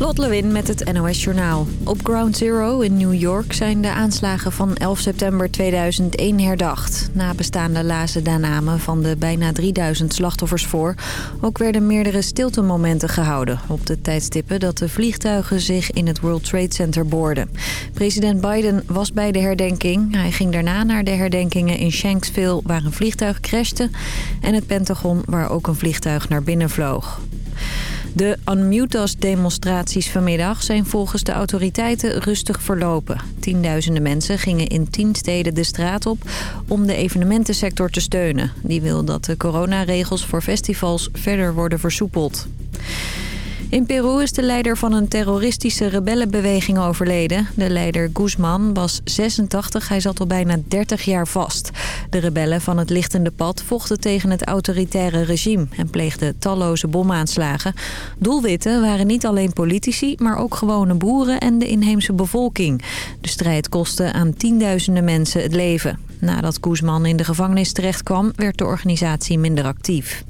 Lot Lewin met het NOS Journaal. Op Ground Zero in New York zijn de aanslagen van 11 september 2001 herdacht. Nabestaanden lazen de namen van de bijna 3000 slachtoffers voor. Ook werden meerdere stiltemomenten gehouden... op de tijdstippen dat de vliegtuigen zich in het World Trade Center boorden. President Biden was bij de herdenking. Hij ging daarna naar de herdenkingen in Shanksville... waar een vliegtuig crashte... en het Pentagon waar ook een vliegtuig naar binnen vloog. De Unmutas-demonstraties vanmiddag zijn volgens de autoriteiten rustig verlopen. Tienduizenden mensen gingen in tien steden de straat op om de evenementensector te steunen. Die wil dat de coronaregels voor festivals verder worden versoepeld. In Peru is de leider van een terroristische rebellenbeweging overleden. De leider Guzman was 86, hij zat al bijna 30 jaar vast. De rebellen van het lichtende pad vochten tegen het autoritaire regime... en pleegden talloze bomaanslagen. Doelwitten waren niet alleen politici, maar ook gewone boeren en de inheemse bevolking. De strijd kostte aan tienduizenden mensen het leven. Nadat Guzman in de gevangenis terechtkwam, werd de organisatie minder actief.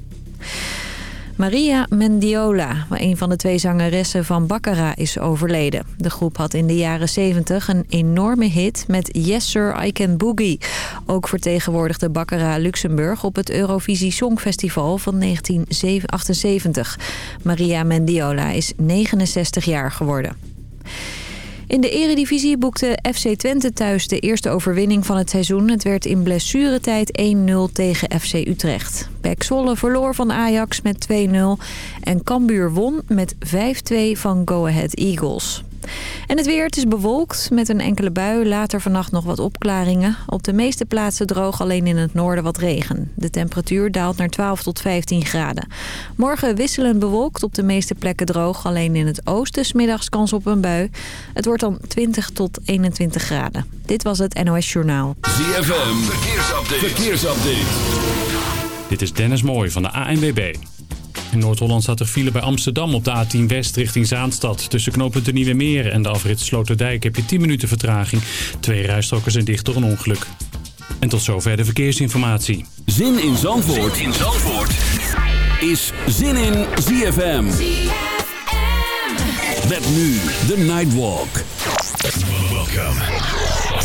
Maria Mendiola, een van de twee zangeressen van Baccara, is overleden. De groep had in de jaren 70 een enorme hit met Yes Sir I Can Boogie. Ook vertegenwoordigde Baccara Luxemburg op het Eurovisie Songfestival van 1978. Maria Mendiola is 69 jaar geworden. In de eredivisie boekte FC Twente thuis de eerste overwinning van het seizoen. Het werd in blessuretijd 1-0 tegen FC Utrecht. Pek Zwolle verloor van Ajax met 2-0 en Cambuur won met 5-2 van Go Ahead Eagles. En het weer, het is bewolkt met een enkele bui. Later vannacht nog wat opklaringen. Op de meeste plaatsen droog, alleen in het noorden wat regen. De temperatuur daalt naar 12 tot 15 graden. Morgen wisselend bewolkt, op de meeste plekken droog. Alleen in het oosten smiddags kans op een bui. Het wordt dan 20 tot 21 graden. Dit was het NOS Journaal. ZFM, verkeersupdate. verkeersupdate. Dit is Dennis Mooij van de ANWB. In Noord-Holland staat er file bij Amsterdam op de A10 West richting Zaanstad. Tussen knooppunt de Nieuwe Meer en de afrit Sloterdijk heb je 10 minuten vertraging. Twee rijstroken zijn dicht door een ongeluk. En tot zover de verkeersinformatie. Zin in Zandvoort, zin in Zandvoort. is Zin in ZFM. Met nu de Nightwalk. Welcome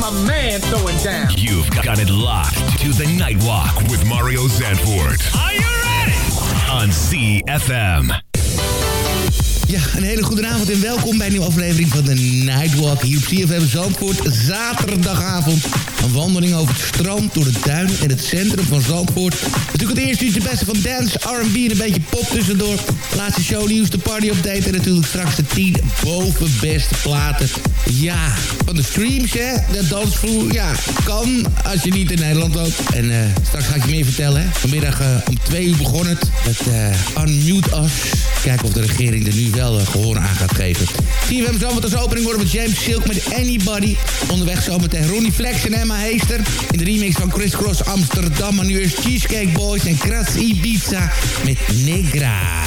My man throwing down. You've got it locked to the Nightwalk with Mario Zandvoort. Are you ready? On CFM. Ja, een hele goede avond en welkom bij een nieuwe aflevering van de Nightwalk hier op CFM Zandvoort. Zaterdagavond. Een wandeling over het strand, door de duinen en het centrum van Zandvoort. Natuurlijk het eerste uurtje beste van dance, R&B en een beetje pop tussendoor. Laatste shownieuws, de party update en natuurlijk straks de 10 bovenbeste platen. Ja, van de streams hè, de dansvloer. Ja, kan als je niet in Nederland woont. En uh, straks ga ik je meer vertellen hè. Vanmiddag uh, om twee uur begon het met uh, Unmute Us. Kijken of de regering er nu wel uh, gehoor aan gaat geven. We met als opening worden met James Silk met Anybody. Onderweg zo meteen Ronnie Flex en Emma Heester. In de remix van Chris Cross Amsterdam. Maar nu is Cheesecake Boys en Kras Ibiza met Negra.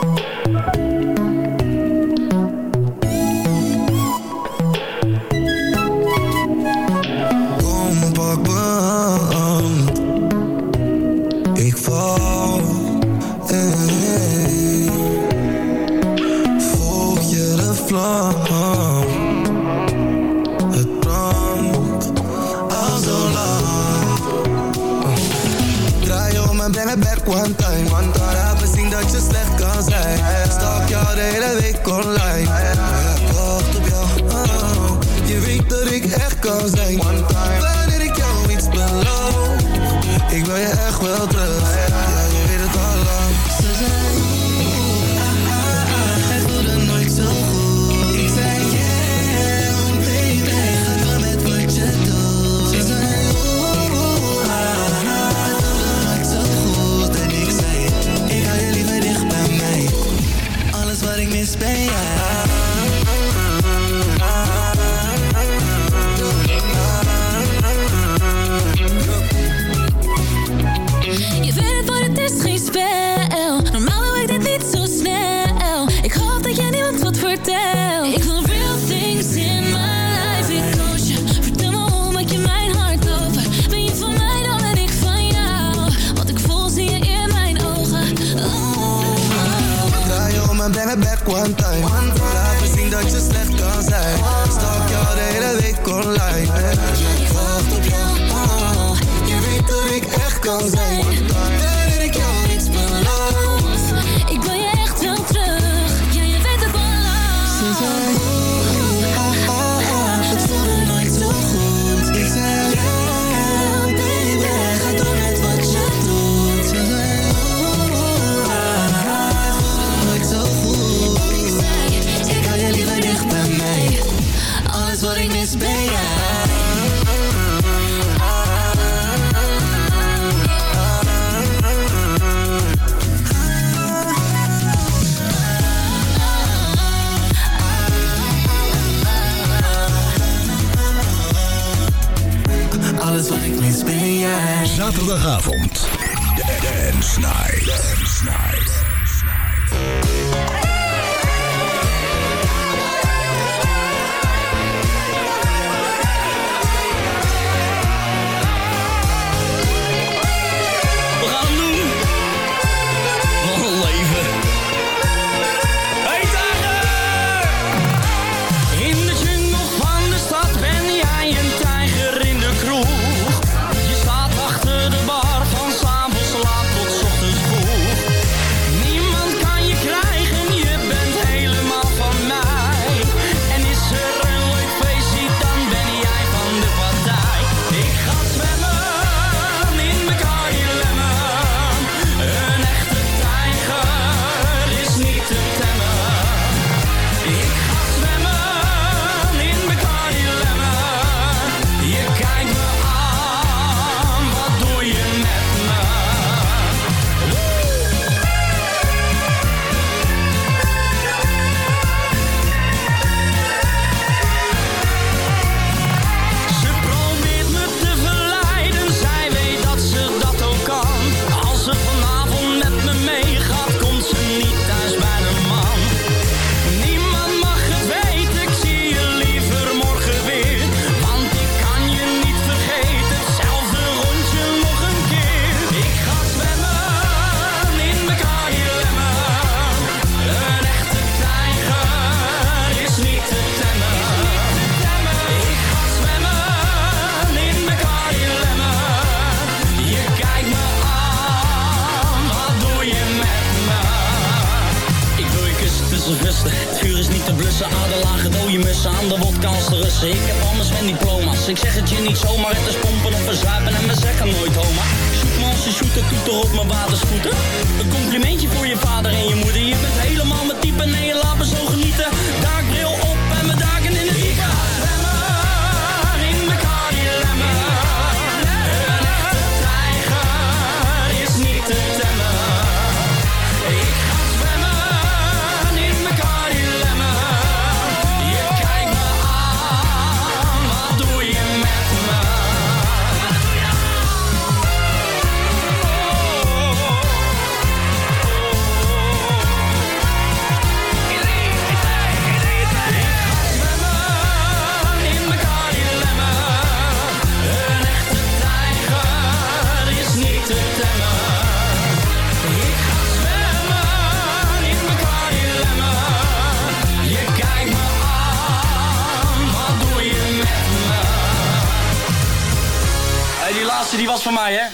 laatste die was van mij, hè?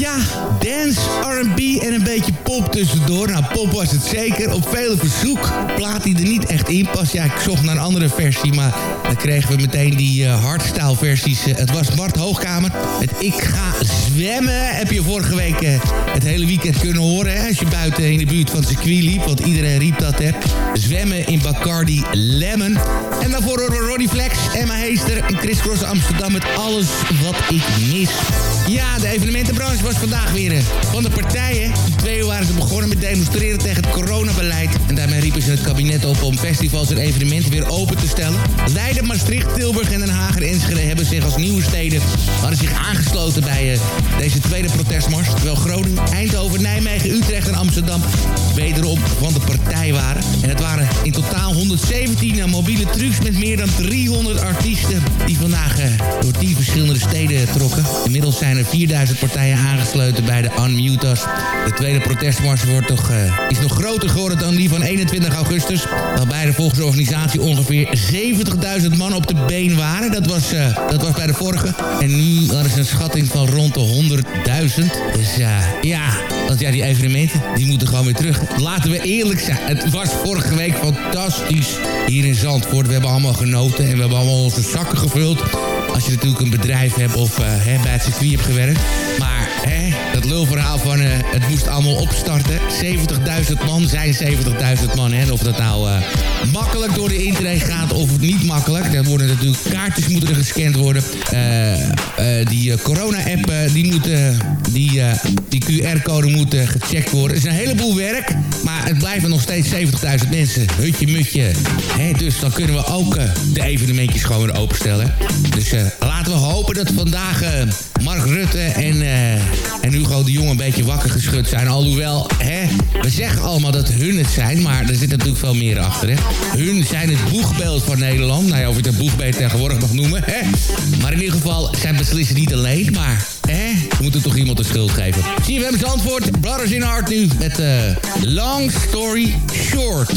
Ja, dance, R&B en een beetje pop tussendoor. Nou, pop was het zeker. Op vele verzoek plaat hij er niet echt in pas Ja, ik zocht naar een andere versie, maar dan kregen we meteen die eh, hardstaalversies. Eh, het was Bart Hoogkamer met Ik ga zwemmen. Heb je vorige week eh, het hele weekend kunnen horen, hè? Als je buiten in de buurt van het circuit liep, want iedereen riep dat, hè. Zwemmen in Bacardi Lemon. En daarvoor horen we Ronnie Flex, Emma Heester en Chriscross Amsterdam met alles wat ik mis. Ja, de evenementenbranche was vandaag weer eh, van de partijen. Twee uur waren ze begonnen met demonstreren tegen het coronabeleid. En daarmee riepen ze het kabinet op om festivals en evenementen weer open te stellen. Leiden, Maastricht, Tilburg en Den Haag en Enschede hebben zich als nieuwe steden... hadden zich aangesloten bij eh, deze tweede protestmars. Terwijl Groningen, Eindhoven, Nijmegen, Utrecht en Amsterdam wederom van de partij waren. En het waren in totaal 117 eh, mobiele trucks met meer dan 300 artiesten... die vandaag door die verschillende steden trokken. Inmiddels zijn er 4000 partijen aangesloten bij de Unmutas. De tweede protestmars wordt toch, eh, is nog groter geworden dan die van 21 augustus. Waarbij er volgens de organisatie ongeveer 70.000 man op de been waren. Dat was, eh, dat was bij de vorige. En nu is een schatting van rond de 100.000. Dus eh, ja, want ja, die evenementen die moeten gewoon weer terug. Laten we eerlijk zijn. Het was vorige week fantastisch hier in Zandvoort. We hebben allemaal genoten en we hebben allemaal onze zakken gevuld. Als je natuurlijk een bedrijf hebt of uh, hè, bij het circuit hebt gewerkt. Maar hè, dat lulverhaal van uh, het moest allemaal opstarten. 70.000 man zijn 70.000 man. Hè. Of dat nou uh, makkelijk door de intree gaat of niet makkelijk. Er worden natuurlijk kaartjes moeten gescand worden. die corona-app die, moet, die, die QR-code moet gecheckt worden. Het is een heleboel werk. Het blijven nog steeds 70.000 mensen. Hutje mutje. Dus dan kunnen we ook de evenementjes gewoon weer openstellen. Dus laten we hopen dat vandaag uh, Mark Rutte en, en Hugo de Jong een beetje wakker geschud zijn. Alhoewel, hè, we zeggen allemaal dat hun het zijn, maar er zit natuurlijk veel meer achter. Hè. Hun zijn het boegbeeld van Nederland. Nou ja, of je het een boegbeeld tegenwoordig mag noemen. Hè. Maar in ieder geval, zij beslissen niet alleen, maar... We moeten toch iemand de schuld geven. Zie je, we hebben antwoord. Brothers in Art nu met uh, Long Story Short.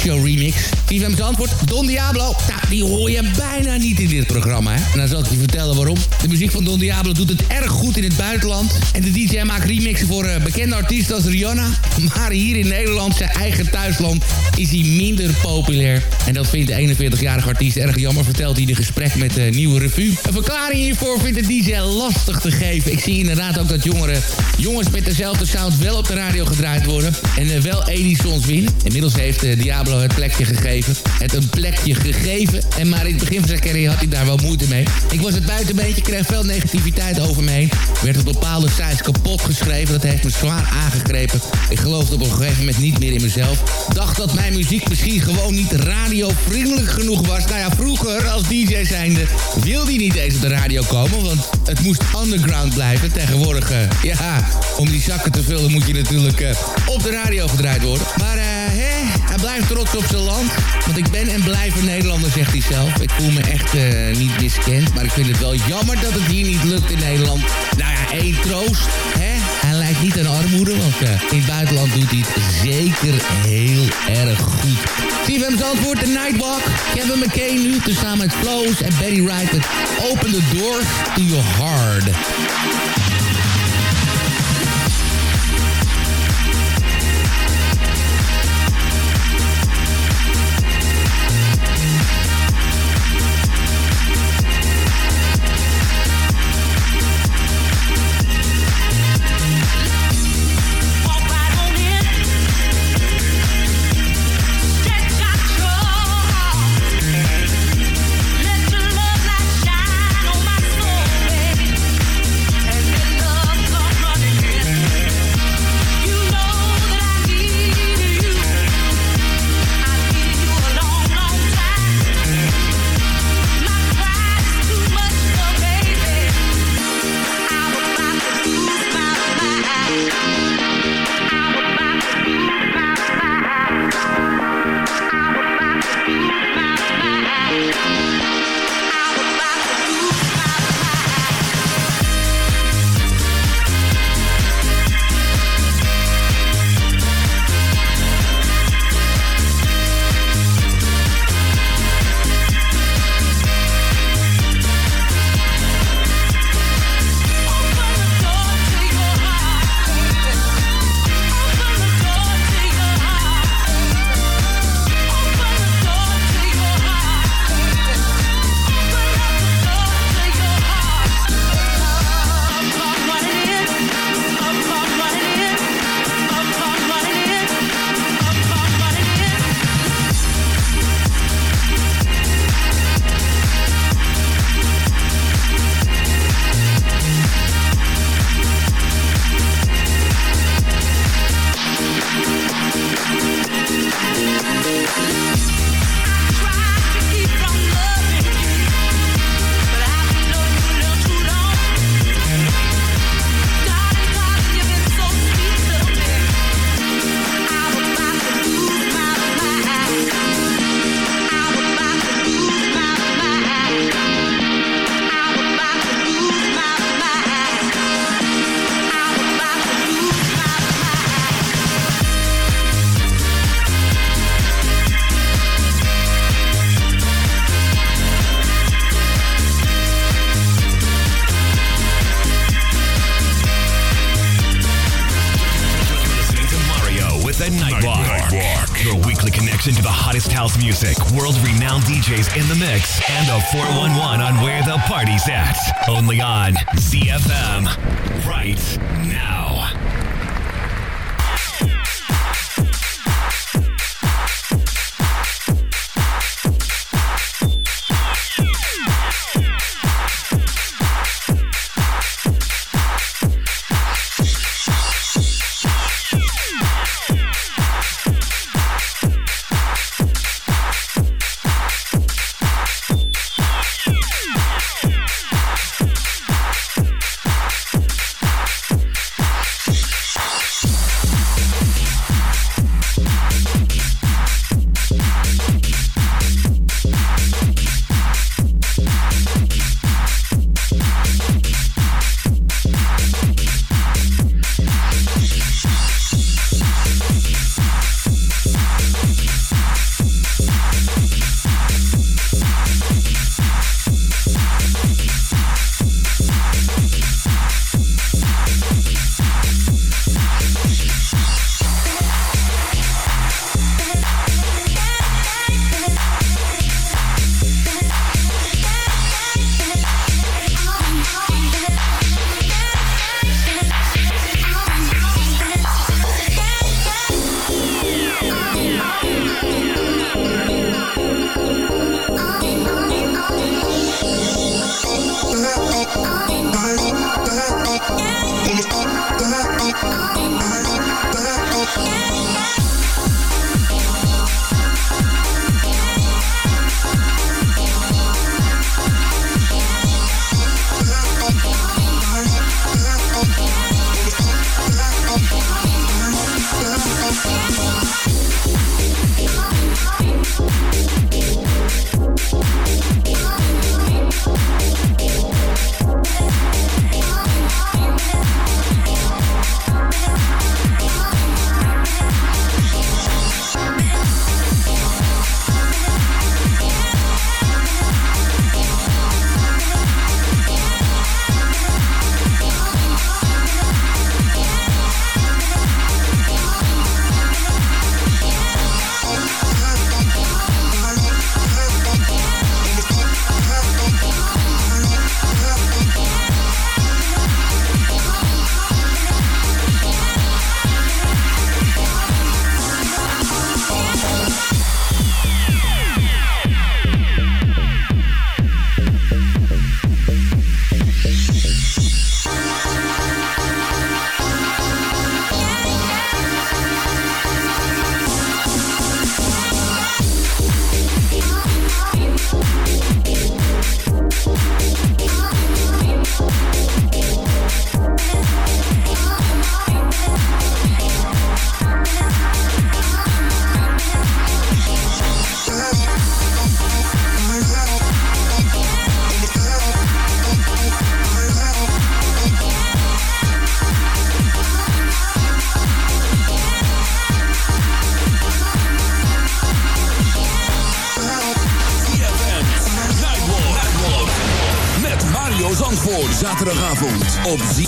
Palaccio remix. TVM's antwoord, Don Diablo. Nou, die hoor je bijna niet in dit programma, hè. En dan zal ik je vertellen waarom. De muziek van Don Diablo doet het erg goed in het buitenland. En de DJ maakt remixen voor eh, bekende artiesten als Rihanna. Maar hier in Nederland, zijn eigen thuisland, is hij minder populair. En dat vindt de 41-jarige artiest erg jammer, vertelt hij in een gesprek met de Nieuwe Revue. Een verklaring hiervoor vindt de DJ lastig te geven. Ik zie inderdaad ook dat jongeren, jongens met dezelfde sound wel op de radio gedraaid worden. En eh, wel Edisons winnen. Inmiddels heeft eh, Diablo het plekje gegeven. Het een plekje gegeven. En maar in het begin van zijn carrière had hij daar wel moeite mee. Ik was het buiten een beetje, kreeg veel negativiteit over me. Werd op bepaalde sites kapot geschreven. Dat heeft me zwaar aangegrepen. Ik geloofde op een gegeven moment niet meer in mezelf. Dacht dat mijn muziek misschien gewoon niet radiovriendelijk genoeg was. Nou ja, vroeger als DJ zijnde wilde hij niet eens op de radio komen. Want het moest underground blijven. Tegenwoordig, eh, ja, om die zakken te vullen moet je natuurlijk eh, op de radio gedraaid worden. Maar eh, hè, hij blijft trots op zijn land. Want ik ben en blijf een Nederlander, zegt hij zelf. Ik voel me echt niet miskend. Maar ik vind het wel jammer dat het hier niet lukt in Nederland. Nou ja, één troost, hè. Hij lijkt niet aan armoede, want eh, in het buitenland doet hij het zeker heel erg goed. CFM's antwoord, de Nightwalk. Kevin McKay nu, tezamen met Flows en Betty Wright. Open the door to your heart. DJs in the mix.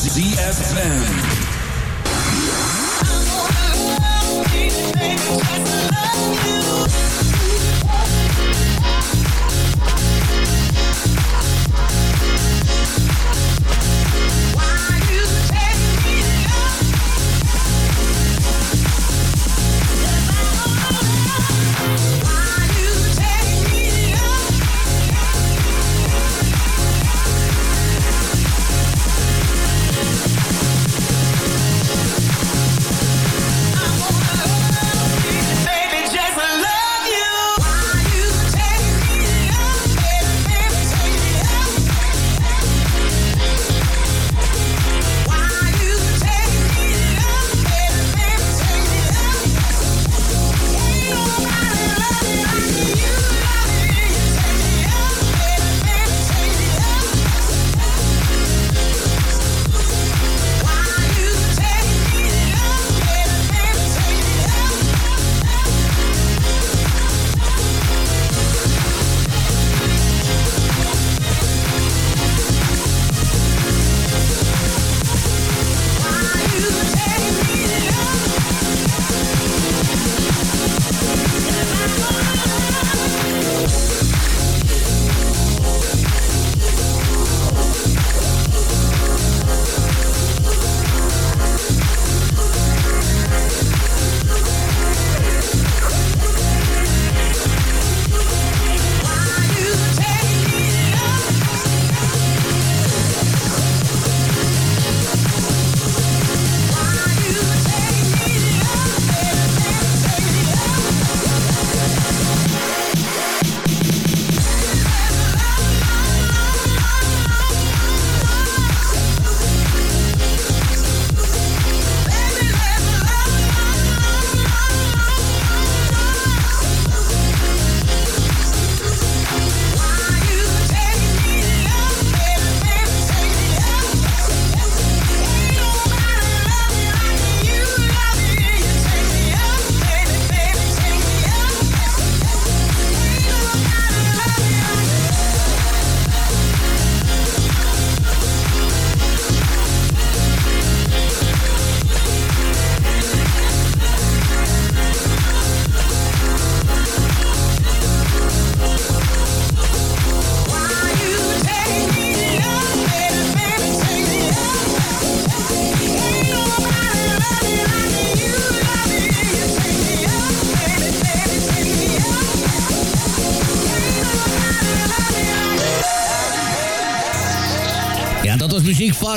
Op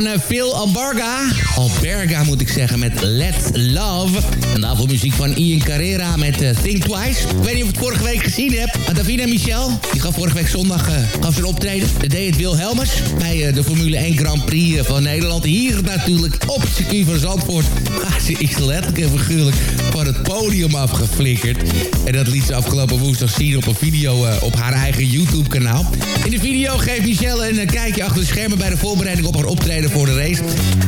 eh, Phil Alberga. Alberga moet ik zeggen, met Let's Love. En daarvoor muziek van Ian Carrera met eh, Think Twice. Ik weet niet of je het vorige week gezien hebt. Davina Michel, die gaf vorige week zondag uh, zijn optreden. Dat deed het Wilhelmus bij de Formule 1 Grand Prix van Nederland. Hier natuurlijk op circuit van Zandvoort. Ah, ze is letterlijk en figuurlijk podium afgeflikkerd. En dat liet ze afgelopen woensdag zien op een video uh, op haar eigen YouTube-kanaal. In de video geeft Michelle een kijkje achter de schermen bij de voorbereiding op haar optreden voor de race.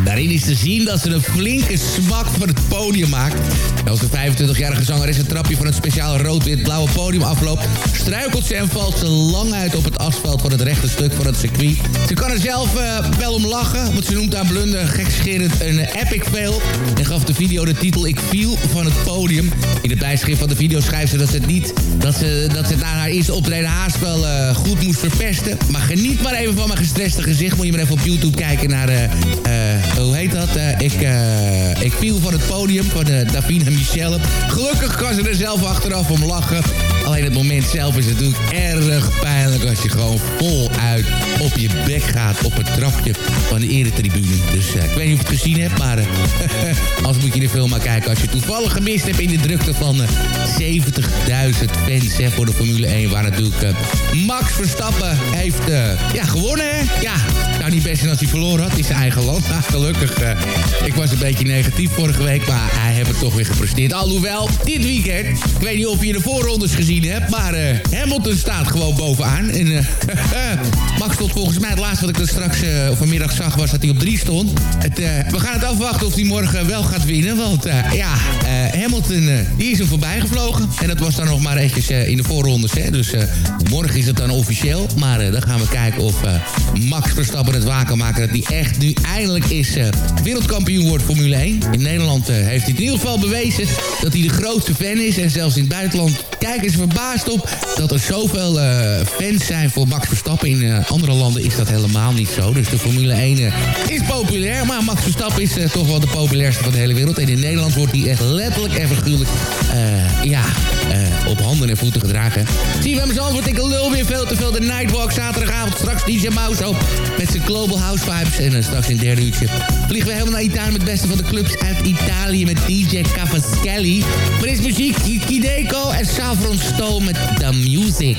Daarin is te zien dat ze een flinke smak van het podium maakt. En als de 25-jarige zangeres een trapje van het speciaal rood-wit-blauwe podium afloopt... struikelt ze en valt ze lang uit op het asfalt van het rechte stuk van het circuit. Ze kan er zelf uh, wel om lachen, want ze noemt haar blunder gekscherend een epic fail... en gaf de video de titel Ik viel van het podium. In het bijschrift van de video schrijft ze dat ze het niet... dat ze, dat ze na haar eerste optreden haast wel uh, goed moest verpesten. Maar geniet maar even van mijn gestreste gezicht. Moet je maar even op YouTube kijken naar... Uh, hoe heet dat? ik, ik viel van het podium van Davina Michelle. Gelukkig kan ze er zelf achteraf om lachen. Alleen het moment zelf is natuurlijk erg pijnlijk als je gewoon voluit op je bek gaat op het trapje van de eretribune. Dus ik weet niet of je het gezien hebt, maar uh, als moet je de film maar kijken. Als je toevallig gemist hebt in de drukte van uh, 70.000 fans hè, voor de Formule 1, waar natuurlijk Max Verstappen heeft ja, gewonnen. Hè? Ja, nou niet best zijn als hij verloren had in zijn eigen land. Nou, gelukkig, ik was een beetje negatief vorige week, maar hij heeft het toch weer gepresteerd. Alhoewel, dit weekend, ik weet niet of je de voorrondes gezien hebt, maar Hamilton staat gewoon bovenaan. En Max stond volgens mij het laatste wat ik er straks vanmiddag zag was dat hij op 3 stond. We gaan het afwachten of hij morgen wel gaat winnen. Want ja, Hamilton die is er voorbij gevlogen. En dat was dan nog maar eventjes in de voorrondes. Hè. Dus morgen is het dan officieel. Maar dan gaan we kijken of Max Verstappen het waken maken dat hij echt nu eindelijk is eh, wereldkampioen wordt Formule 1. In Nederland eh, heeft hij in ieder geval bewezen dat hij de grootste fan is. En zelfs in het buitenland kijken ze verbaasd op dat er zoveel eh, fans zijn voor Max Verstappen. In andere landen is dat helemaal niet zo. Dus de Formule 1 eh, is populair, maar Max Verstappen is toch wel de populairste van de hele wereld. En in Nederland wordt hij echt letterlijk en figuurlijk ja, eh, op handen en voeten gedragen. Zie je hem wordt ik lul weer veel te veel de Nightwalk. Zaterdagavond straks DJ Mouse op met zijn Global House Vibes. En dan straks in derde uurtje vliegen we helemaal naar Italië met het beste van de clubs uit Italië met DJ Cavaschelli. Maar is muziek, Kideko en Savron Stone met The Music.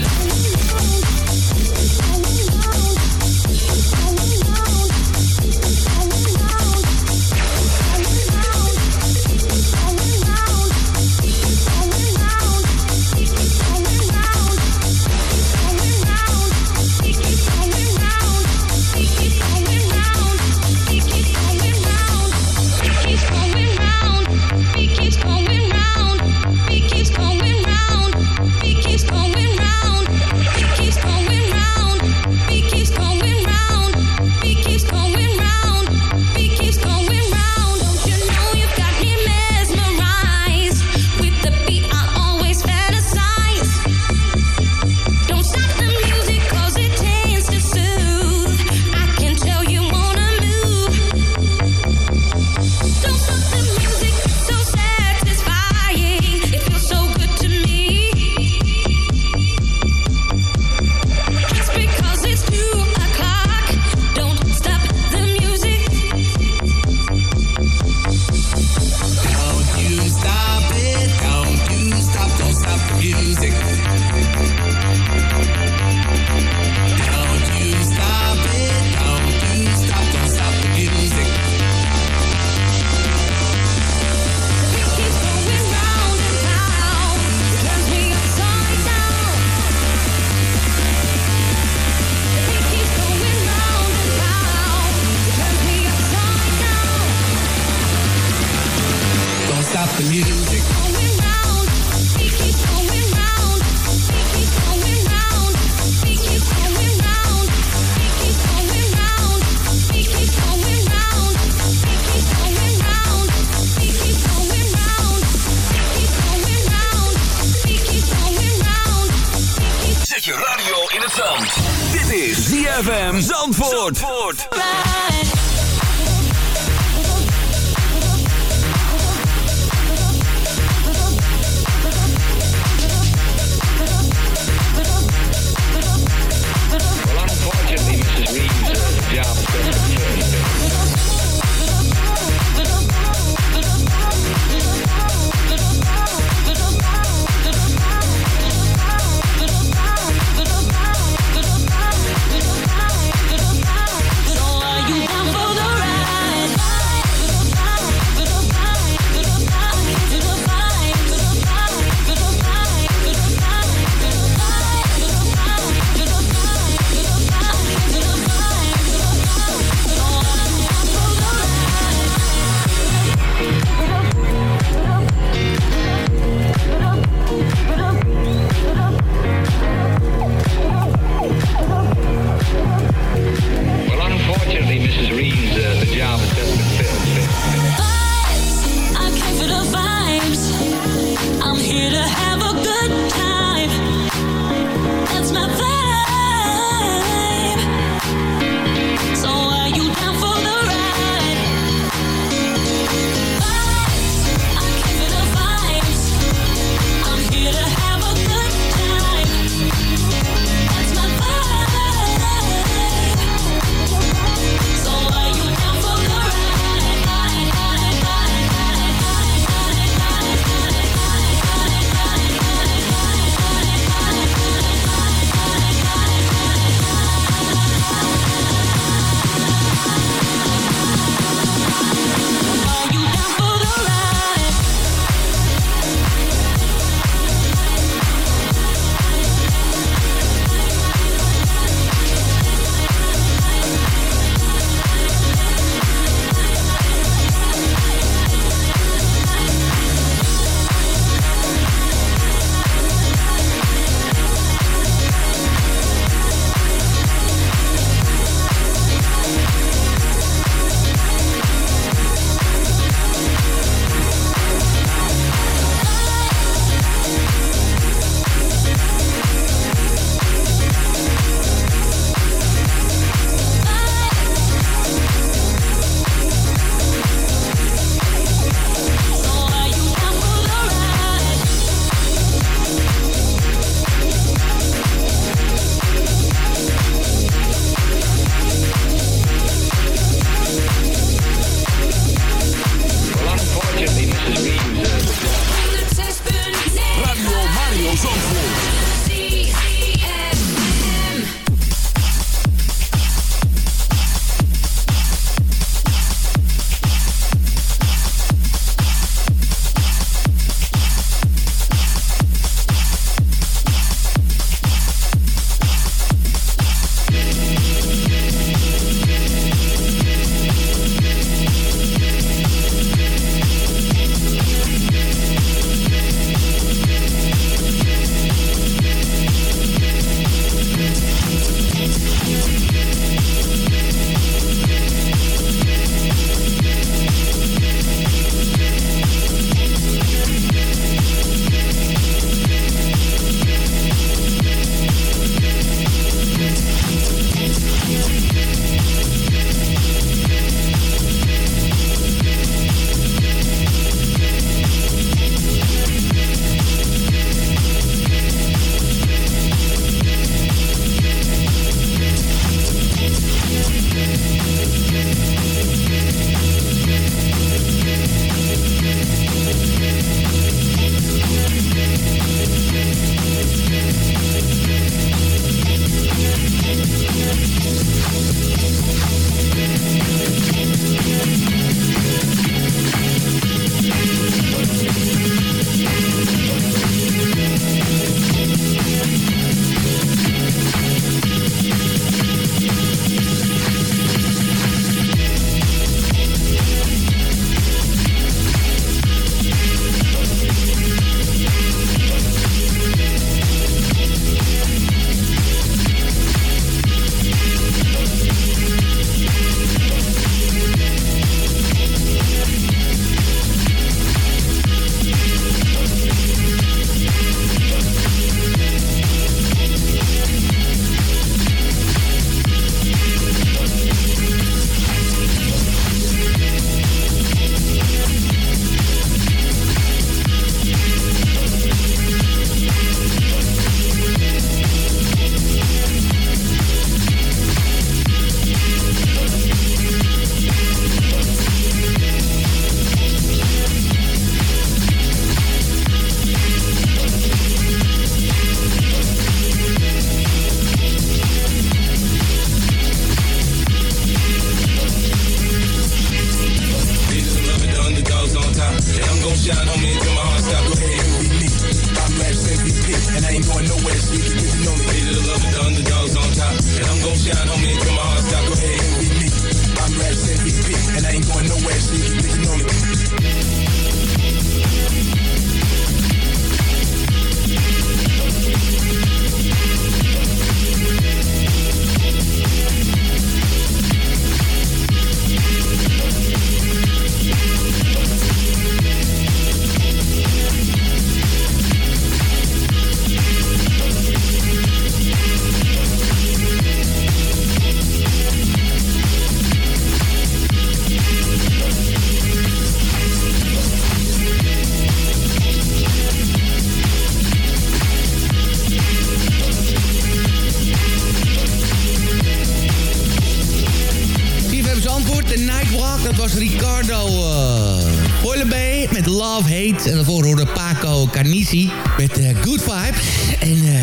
En daarvoor hoorde Paco Carnisi met eh, Good Vibes. En eh,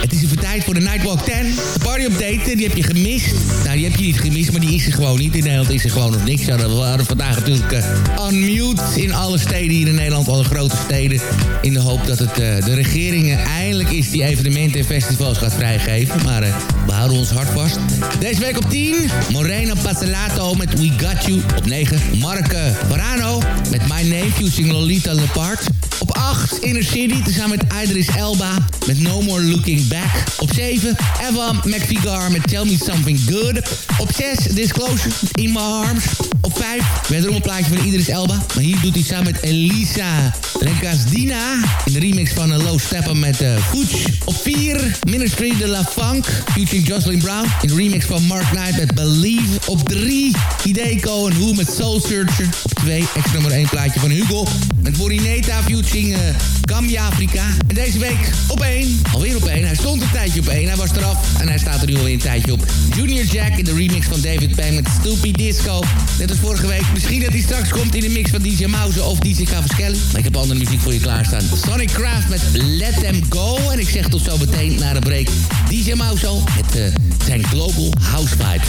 het is even tijd voor de Nightwalk 10. De party update, die heb je gemist. Nou, die heb je niet gemist, maar die is er gewoon niet. In Nederland is er gewoon nog niks. We hadden vandaag natuurlijk uh, unmute in alle steden hier in Nederland. Alle grote steden. In de hoop dat het uh, de regering eindelijk is die evenementen en festivals gaat vrijgeven. Maar uh, houden ons hart vast. Deze week op 10, Moreno Paselato met We Got You. Op 9, Mark Varano met My Name, featuring Lolita Lepard. Op 8, Inner City, tezamen met Idris Elba met No More Looking Back. Op 7, Eva McVigar met Tell Me Something Good. Op 6, Disclosure In My Arms. Op 5, wederom een plaatje van Idris Elba. Maar hier doet hij samen met Elisa Rencasdina. In de remix van uh, Low Stepper met uh. Op 4, Ministry de La Funk. Featuring Jocelyn Brown. In de remix van Mark Knight met Believe. Op 3, Ideco en Who met Soul Searcher. Op 2, ex nummer 1 plaatje van Hugo. Met Borineta featuring uh, Gambia Afrika. En deze week op 1. Alweer op 1. Hij stond een tijdje op 1. Hij was eraf. En hij staat er nu alweer een tijdje op. Junior Jack in de remix van David Payne met Stupid Disco. Net als vorige week. Misschien dat hij straks komt in de mix van DJ Mouse of DJ Cavaschelli. Maar ik heb andere muziek voor je klaarstaan. Sonic Craft met Let Them Go. En ik zeg tot zo meteen na de break. DJ Mouse met uh, zijn Global House Vibes.